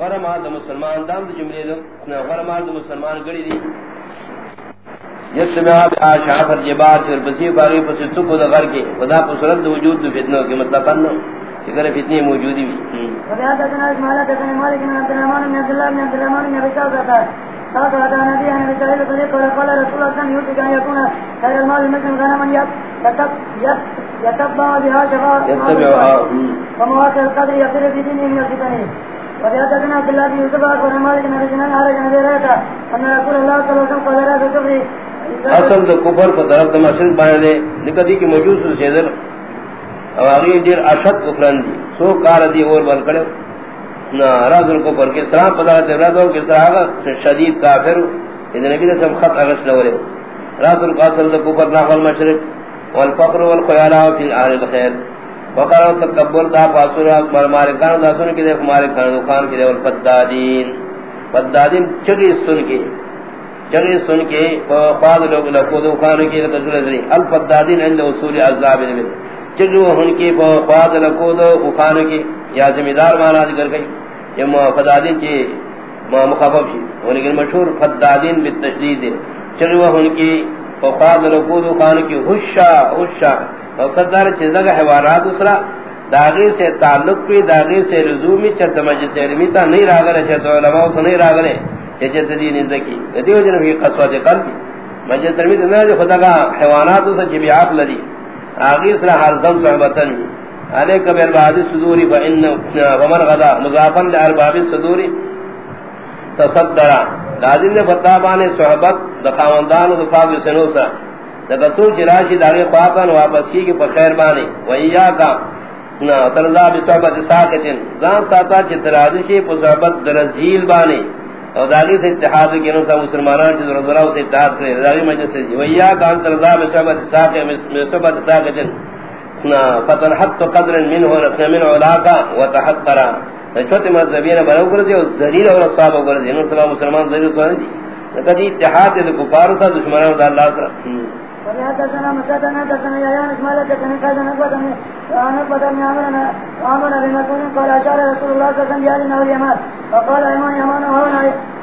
غرمال دا مسلمان دام دا جملے دا غرمال دا مسلمان گڑی دی یسمع بها شعف الجبال پھر بسی باغی پس تکو دا غر کے ودا پسرد دا وجود دا فتنوں کے مطلب کرنا اگر فتنی موجودی بھی وبيات دنا اسماعيل دنا مالك بن عبد الرحمن بن عبد الله بن عبد الرحمن بن ابي سعد قال قال قال قال رسول الله صلى الله عليه وسلم ان يكون خير المال مثل غنم يتب يتبع بها شفاء يتبعها ومواقع القدر يقر في دينه من الفتن. وبيات دنا عبد الله بن يوسف قال مالك بن عبد الله بن عبد الله ان رسول الله صلى الله عليه وسلم قال لا تكفي اصل دا کفر پر طرف دا مشرق بانے دے نکدی کی موجود سیدر اور آگئی دیر اشد کفران دی۔ سو کار دی اور بل نا راز الکفر کے سلام پتا تبرا دو کہ سراغا شدید کافر اذن نبی رسم خط اغش لولے راز القاصل دا کفر ناخل مشرق والفقر والخیالہ فی الآل الخیر وقرار تکبر دا پاسور مالکان دا سن کے دے مالکان دکان کے دے والفدادین. فدادین چگی سن کے جگہ سن کے بعد لوگ لکو دو خان کی رسول ازری الفدادین عند اصول عذاب النبی جگہ ہن کے بعد لکو دو خان کی۔ یا زمیدار مانا ذکر گئی یہ فدادین کے مخفف شی۔ لیکن مشہور فدادین بالتشدید جگہ ہن کے بعد لکو خان کی حشا حشا اور سردار چیزا حوارات دوسرا داغی سے تعلق بھی داغی سے رزومی چرت مجلس علمی تا نہیں راگلے چرت علماء سے نہیں راگلے ججت دی نزدکی. دیو جن فی قصوات قلبی مجھے سرمید نہ جو خدا کا حیوانات سے جبیات لدی آگی سرا حرزم صحبتن علیہ کبیر بعد صدوری فإن ومن غدا، مضافا لأرباب صدوری، تصدرا۔ لازم نے فتابانے صحبت دا دخاوندان و دفاق سنوسا دکتو چراشی داغی خواقان واپس کی کہ پخیر بانے وإیاکا ترزا بصحبت ساکتن زان ساتا چترادشی پا صحبت درزیل بانے اور داغی سے اتحاد کی نو سا مسلمانان چیز رضا سے اتحاد کرے داغی مجلس سے ویا کان ترضا بصحبت ساقی بصحبت ساقی فتن حت قدر منه رسم من علاقا وتحقرا. چھوٹ مذہبین بنو کر دے اور ذلیل اور صحابہ کر انہوں یعنی سلام مسلمان ذلیل سوانے دی کدی اتحاد دے کفار سا دشمنان دا اللہ سرا وحدثنا مسدنا حدثنا يا يانس مالك كان قال نبدا انا بدا يامرنا امرنا بما كان قال اشار رسول الله صلى الله عليه وسلم۔ يا اليمان فقال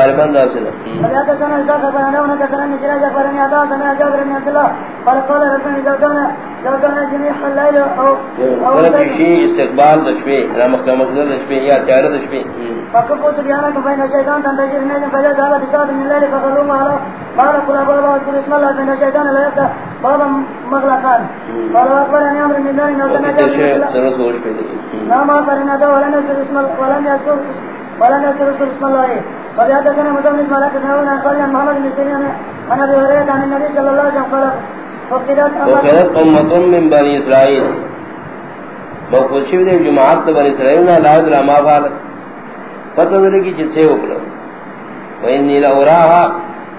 غالبا دا سره اذا كان اذا كان انا كان نجرا جبر من ادا سمع جابر بن عبد الله قال قال رسول الله كان لو كان جميع الليل او او شيء استقبال من قال قل اسم الله لا يفتح بابا مغلقان قال اكبر ان امر من ذلك لو كان نعم فرنا ده ولا نذكر اسم ولا نذكر ولا نذكر اسم الله فبهذا كان مدام اسم الله كنا قال محمد بن سيرين انا بهريره عن النبي صلى الله عليه وسلم قال وقالت امه من بني اسرائيل موقوشی دے جماعت بنی اسرائیل نہ لا دراما فعلت پتہ دے کی جتھے اوپر وانی لا اوراها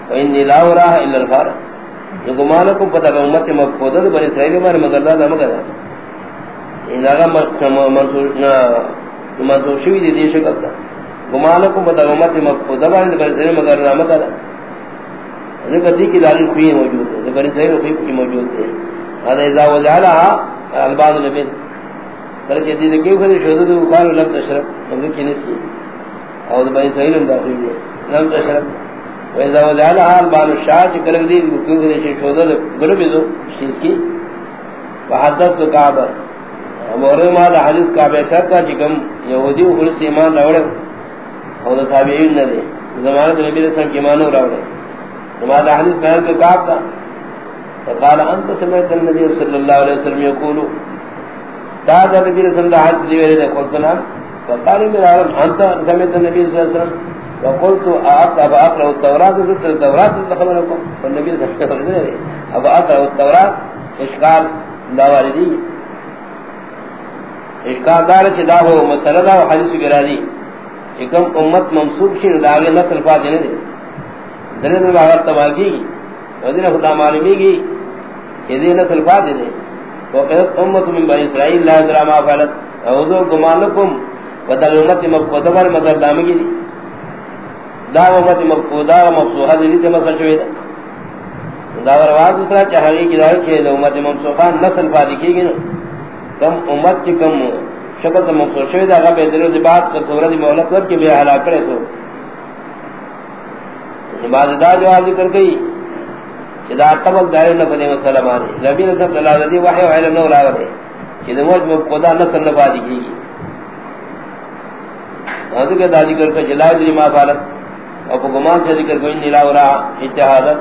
وانی لا اوراها الا گمان کو پتہ کہ امت مفقودہ بنی اسرائیل میں مگر دا مگر ان اگا منصور نہ منصور شوی دی دیش کرتا گمان کو پتہ امت مفقودہ بنی اسرائیل مگر دا مگر ذکر دی کی دال کوئی موجود ہے ذکر اسرائیل کوئی موجود ہے هذا اذا وجعلها البعض النبي پر جدی دے کیوں کہ شہد دو قال لم تشرب. مگر کی نسی اور بھائی صحیح نہ داخل ہے لم تشرب. و اذا وجعلها البعض الشاعر کلم دی کیوں کہ شہد دو غرب دو چیز کی۔ وحدث کعبہ۔ اور ما دا حدیث کعبہ شرط کا جکم یہودی و خلص ایمان راوڑے۔ اور تابعین نہ دے۔ زمانہ نبی علیہ السلام کی ایمان راوڑے۔ ما دا حدیث بیان کے کعب تھا فقال انت سمعت النبي صلى الله عليه وسلم يقول داد نبی رسول اللہ حج دیوے دے قلتنا فقال انت سمعت النبي صلى الله عليه وسلم؟ وقلت اعطى ابا اقرا التوراة؟ ذكر التوراة خبركم فالنبي صلى الله عليه وسلم ابا اقرا التوراة؟ اشكال داواردی اشکار دار چدا ہو مسئلہ دا حدیث گرازی چکم امت منصوب شی داغے نسل فاتح نے دے. دنے دنے باغر تباہ ودین خدا معلومی گی کہ دے نسل فاتح دے وقیدت امت من بنی اسرائیل لا ادرا ما فعلت. اوضو گمانکم ودل امت مقودہ بار مدر دامگی دی. دا امت مقودہ مفسوحہ دلی تے مسئل شوئے دا دا رواد دوسرا چاہیے کہ دا کہ امت ممسوحہ نسل فاتح کی گی کم امت کی کم شکل سے مقصود شوی دا غب ادلو دی بات پر سورت مولت ور کی بے حالا کرے تو بعض دا جو جواب ذکر گئی کہ دا قبل دائر نفدی مسئلہ مانی نبی نصف اللہ دی وحی و علم نو لاغ دے کہ دا موج میں خدا نصر نفادی کی گی حضر کے دا ذکر کر جلائے دری ما فالت اور گمان سے ذکر کوئی نیلا ہو رہا اتحادت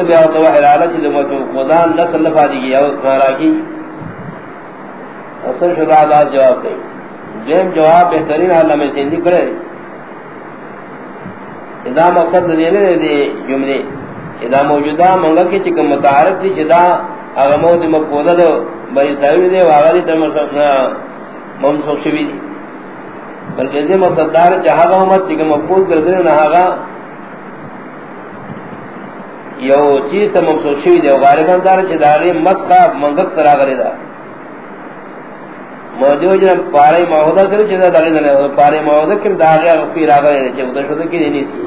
بیا تو وحی لالت جی دا موج میں خدا نصر نفادی کی اصل شروع آدھات جواب دیں جیم جواب بہترین حالہ میں سیندی کرے ادا مقصد دینے دے جملے ادا موجودہ منگا کی چکم متعارف دی چدا اغمو دی مقودہ دو بری سایوی دے واغا دی تر منسوخ شوی دی. بلکہ دی مقصد دار جہاگا امت چکم مقود کردنے نہاگا یو چیز تا منسوخ شوی دے غالبان دار چداری مسخہ منگک ترا کرے دا موجود جن پارے موہدہ سے چیزا دلی دلی پارے موہدہ کم داغی اغفیر آگا ہے چیز ادھر شدہ کی دینی سی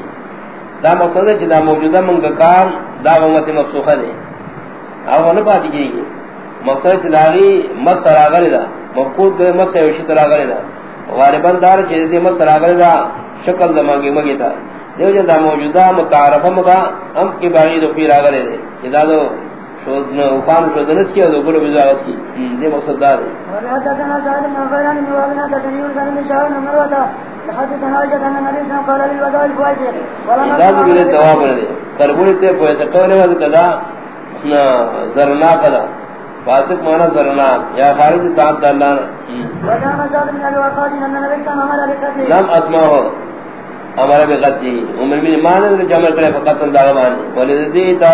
دا مقصد ہے چیزا موجودہ منگکان دا غمت مقصوخہ دے آگا نا پاتی کی گئی مقصد ہے چیزا آگی مست سر دا مقود دے مست سیوشی تر آگا دا غالبان دار چیز دی مست سر آگا دا شکل دا مانگی مگی تا دیو جن دا موجودہ متعارفہ مگا ہم کی باغی دو پیر آگا دے چیزا دو شودن اوقام شودن اس کی اور دوگلو بزاغ اس کی دے مقصد دار ہے وحدثنا سعد حدثني يونس بن شهاب بن مروة حدثنا عليه. وسلم قال للوداع الفوائد دے کربولی تے زرنا کدا فاسق مانا زرنا یا خارج تعت اللہ۔ لم اسمعه ہمارا بے غدی عمر بن مان نے جمع کرے فقط دعوانی ولذی تا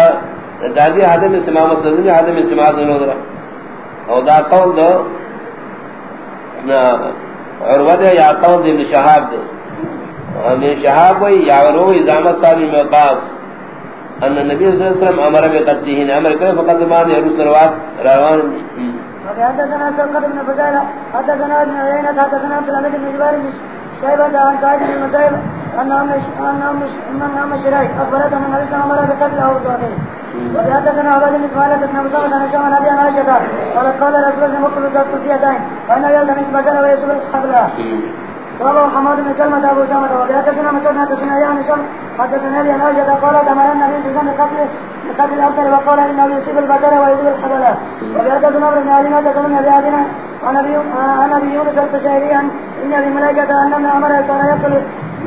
دادی آدم استماع مسلم آدم استماع دنو درہ او دا قول دو عروہ دے یا قول دے ابن شہاب دے۔ ابن شہاب وی یا روح ازامت صاحبی مقاس ان نبی صلی اللہ علیہ وسلم امر بے امر کرے فقط زمان دے حروس روات روان دی وحدثنا بن فزالة حدثنا ابن عيينة حدثنا عبد الحميد بن جبار بن شيبة عن سعيد بن المسيب أن أم شريك أخبرت أن النبي صلى الله عليه وسلم بقتل أو وحدثنا عباد بن مسعود عن هشام عن عائشة قال قال رسول الله مقتل ذات الفئتين فإنه يلتمس رواه حماد بن سلمة أبو سامة وحدثنا مسعود حدثنا يا هشام حدثنا لي عن عائشة قال أمر النبي صلى الله عليه وسلم بقتل بقتل الأبطال وقال إنه يصيب البكر ويذيب الحبلة وحدثنا ابن علي حدثنا ابي عادنا عن ابي يونس البشيري عن ان ابي ملائكة ان امر كان يقتل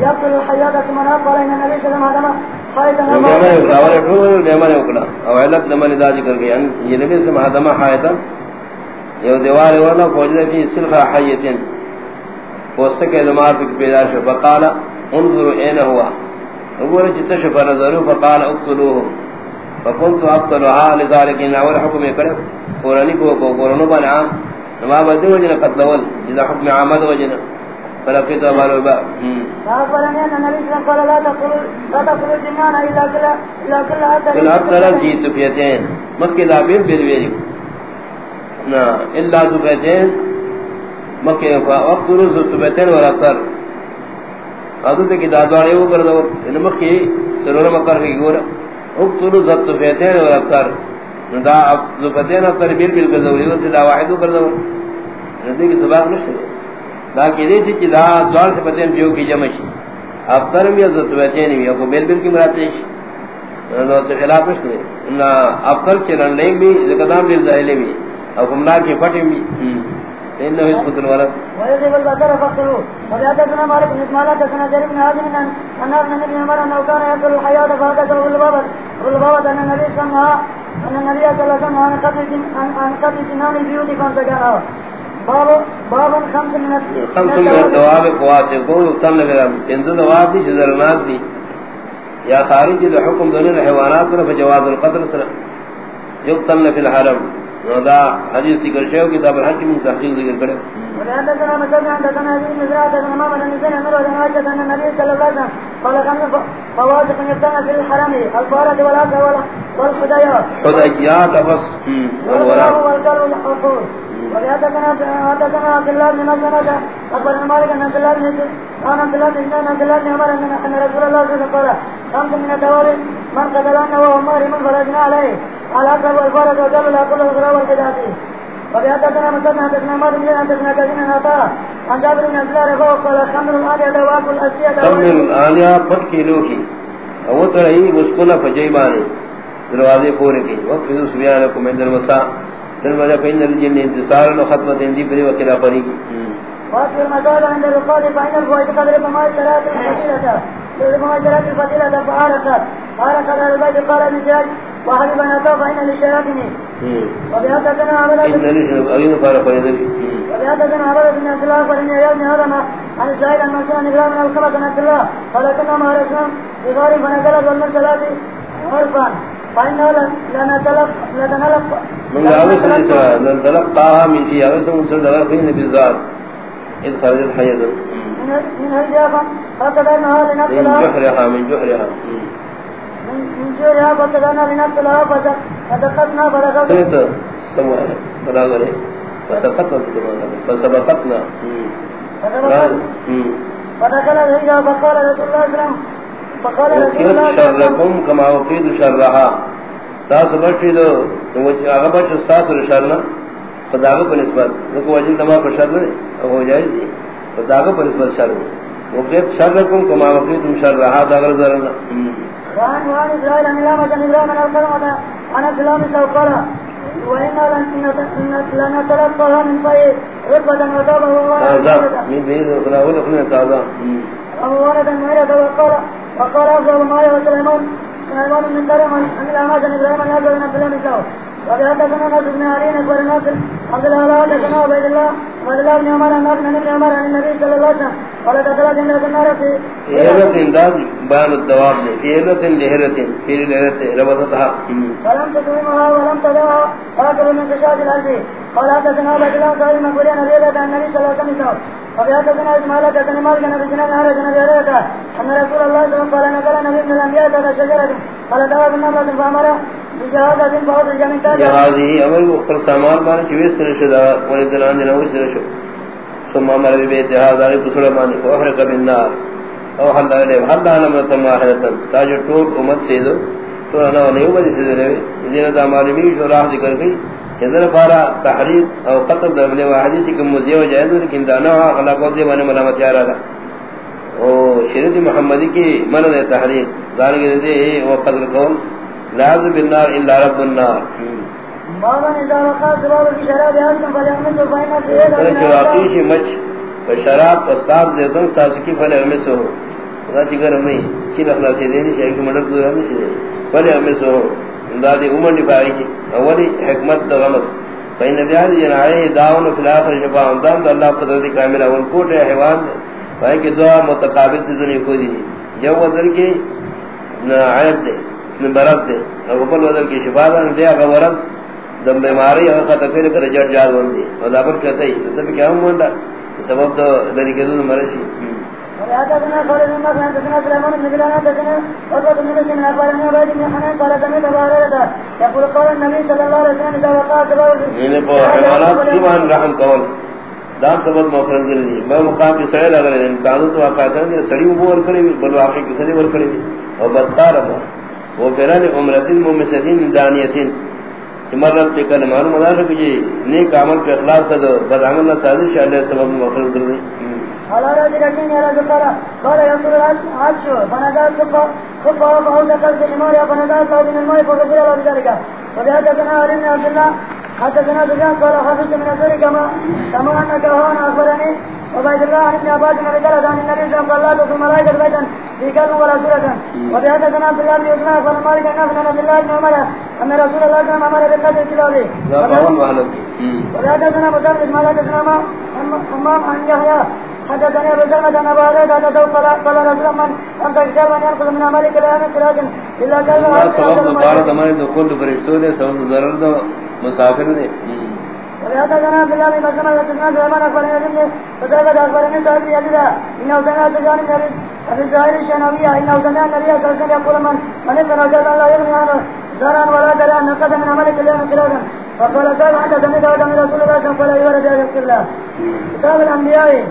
يقتل الحياة ثم قال ان النبي صلى الله عليه وسلم او علت نمن دا ذکر گیا یہ نبی سے مہدمہ حایتا یہ دیوار ورنہ فوجدہ فی سلخہ حیتن پوستک ادمار پک پیدا شو. فقال انظروا این ہوا اگولا چتا شفا نظروا فقال اقتلوه. فقلت اقتلوها. لذالکین اول حکم کرے قرآنی کو قرآنو بنعام نما بدے وجنہ قتلول جدا حکم عامد وجنہ فلقيت أبا الوباء فأخبرني أن النبي صلى الله عليه وسلم قال لا تقتلوا لا تقتلوا الجنان إلا كل إلا كل هذا كل أبطل جيت فيتين مكي دابير بالويري نا إلا دفيتين مكي فأقتلوا زتبتين والأبطل حضرت کی دادواری وہ کر دو ان یعنی مکھی سرور مکر کی گورا۔ وقت روز تو اقتلوا زتبتين والأبطل دا زتبتين ابطل بیر بیر کر دو لیو سدا واحد کر دو ندی یعنی کی سباق نشتے۔ دا کدی سی کہ دا دوار سے پتہ جو کی جمع شی۔ اب ترم یا ذات وچین وی کو بیل بیل کی مراتش نو سے خلاف ہے نہ اب کل چرن لے بھی زکدام دل ظاہر بھی۔ او ہملا کی پٹی بھی۔ انه يثبت الولد فقتلوه وبيعتقنا مالك بن اسماعيل جريب بن هازم ان ان ابن النبي عمر انه كان يقتل الحياة ان النبي صلى الله ان النبي صلى الله عليه وسلم عن قتل عن قتل جنان البيوت فانسجنها باب خمس من خمس من الدواب لگا دواب دی شزرنات دی یا خارج دی حکم دونی الحیوانات رفع جواز القتل سنة. یقتلن فی الحرم. دا حدیث ذکر شیو کتاب الحکم تحقیق ذکر کرے وحدثنا مسلم عن دكان هذه المزرعة من ماما لنزل أمر وجن عائشة أن النبي صلى الله عليه وسلم. قال كم فواصف يبتنى في الحرم الفارة والعقل والخديات خديات بس والوراء والقلب الحقور وحدثنا حدثنا عبد الله بن مسلمة أخبرنا مالك أن عبد الله بن عن عبد الله بن عن عبد الله بن عمر أن رسول الله صلى الله عليه وسلم قال خمس من الدواب من قتلنا وهو مارم فرجنا عليه على أقل والفارة وجل العقل والغراء والخديات وبيعتنا مسلم حدثنا بن حدثنا كثير من عطاء عن جابر بن الله رفعه قال خمر الآلية دواك الأسية خمر الآلية پت کی لوکی او تو رہی نہ فجیبانی دروازے پورے کی وقت فضو سبیانکم عند المساء. تنمجا فإن الجن انتصار وختمت اندی پری وکلا پری کی وفي المدار عند الرقاد فإن الفوائد قدر بما جرات الفضيلة بما جرات الفضيلة فعاركت عاركت على البيت قال ابن زياد وحبيب نتا فإن للشياطين فارق يدري وبهذا عمل بن عبد الله فإن يوم هذا عن الزاهد عن مسلم عن إبراهيم من الخلق بن عبد الله ولكن ما رسم بغار فنزلت والمرسلات عرفا. فإنه لنتلق لتنلق من أوسط الإسراء لنتلقاها من في أوسط المسلم فين بالذات إذ خرجت حيضا من هجافا لنقلها من جحرها من جحرها من جحرها سموه بلاغره فسقطنا فسبقتنا فدخل الهجا فقال رسول الله سلام فقال رسول الله شركم كما وقيد شرها۔ تاس بچی دو اگر بچ ساس شرنا خداغ پر نسبت کو وجن تمام پر شر نہیں ہو جائے گی خداغ پر نسبت شر وقيد شركم كما وقيد شرها دا اگر زرنا وان وان اسرائيل ان لا مجن ابراهيم من القرمة انا سلام سوقرا وإنا لنتلقها من فيه رتبة وطابة تازا من بيد الخلا أولا خلنا تازا وورد المهرة وقال وقال أفضل مايا وسليمان سليمان من كرم أن الأماس أن إبراهيم من عبد الله نساو وبهدثنا ناس بن علي أكبر الناس عبد الله لا حدثنا عبيد الله وعبد الله بن عمر الناس من ابن عمر عن النبي صلى الله عليه وسلم قال دخلت عند النار في هيرة انداز بان الدواب في هيرة لهرة في لهرة ربطتها ولم تدومها ولم تدعها قاتل من خشاة الأرض. قال حدثنا عبد الله قال أن ريبة عن النبي صلى الله عليه وسلم وبهدثنا إسماعيل حدثني مالك أن رجنا نهر جنبي هريرة أن رسول الله صلى الله عليه وسلم قال نزل نبي من الأنبياء تحت شجرة قال دعوة النملة فأمر بشهادة فأخرج من تاجها هذه أول أخر سامان بان چويس سنشد وندلان دنوي سنشد ثم أمر ببيت هذا لبسول ماني فأحرق بالنار او حل عليه حل على مرتم واحدة تاج طول امت سيدو تو انا ونيو بدي سيدو لوي دين دا معلومي شو راح ذكر گئی اذن پارا تحریر او قتل دبل واحدی تھی کہ مزیو جائز لیکن دانا خلاق دے من ملامت یارا دا۔ او شریعت محمدی کی من دے تحریر دان کے دے او قتل کون لاذ بالنار الا رب النار. بابا اذا وقع سباب الشراب يحكم فليحمد فإن شي مچ شراب استاد دے دن ساز کی فلے ہمیں سو۔ خدا جگر میں کی نخلا سے دینی شے کہ مدد دو نہیں شے فلے ہمیں سو۔ اندادی عمر دی پائی کی اولی حکمت دا غمس۔ فإن بیاد جنائے داون فی الاخر شفاء اندام دا اللہ قدرت کامل اول کوٹ ہے حیوان فائن کی دعا متقابل سے دنیا کو دی جو وزر کی عیب دے۔ برس دے. اور اوپر وزر کی شفاء دے اگر ورس دم بیماری اگر خطا کرے کر جڑ جاد بندی اور دابر کہتا ہی تو تب کیا ہوں مونڈا سبب تو لری کے رحم دام سبب مفرد کر دی میں مقام کی سڑے لگ رہے ہیں تو واقع کر دی سڑی وہ ور کرے بل واقع کی سڑی ور کرے اور بدکار ہے وہ کرن عمرتین ممسدین دانیتین۔ مرت کے کلمہ معلوم ہے کہ نیک عمل پہ اخلاص سے بد عمل نہ سازش اللہ سبب مفرد کر دی قال رجل كن يا رجل قال قال يقول العرش فنادى الصبح صبح وفعود قلب الإمار فنادى صوب من الماء فغفر له بذلك وبهدثنا علي بن عبد الله حدثنا سفيان قال حفظت من الزر كما كما أنك هون أخبرني وبيد الله عن ابن عباس بن رجال عن النبي صلى الله عليه وسلم قال لا تدخل ملائكة بيتا كلمة ولا سورة وبهدثنا عبد الله بن عثمان قال مالك الناس من عبد الله بن عمر رسول الله صلى الله عليه وسلم الكلابي مسلم حمام عن يحيى حدثني ابو ان ابا هريرة حدثه قال قال رسول من ينقذ من الا كان سبب مبارد ہمارے دخول فرشتوں نے سبب ضرر دو مسافر نے الله بن مسلمة وسلمان سمع النبي ابي الشنوية انه سمع النبي صلى الله عليه وسلم يقول من من ابن رجل الله يغني عنه زرعا ولا درعا نقد من عملك اليوم قرادا فقال سعد حتى سمعت ودم رسول الله صلى الله عليه وسلم قال ايها رجال الله كتاب الانبياء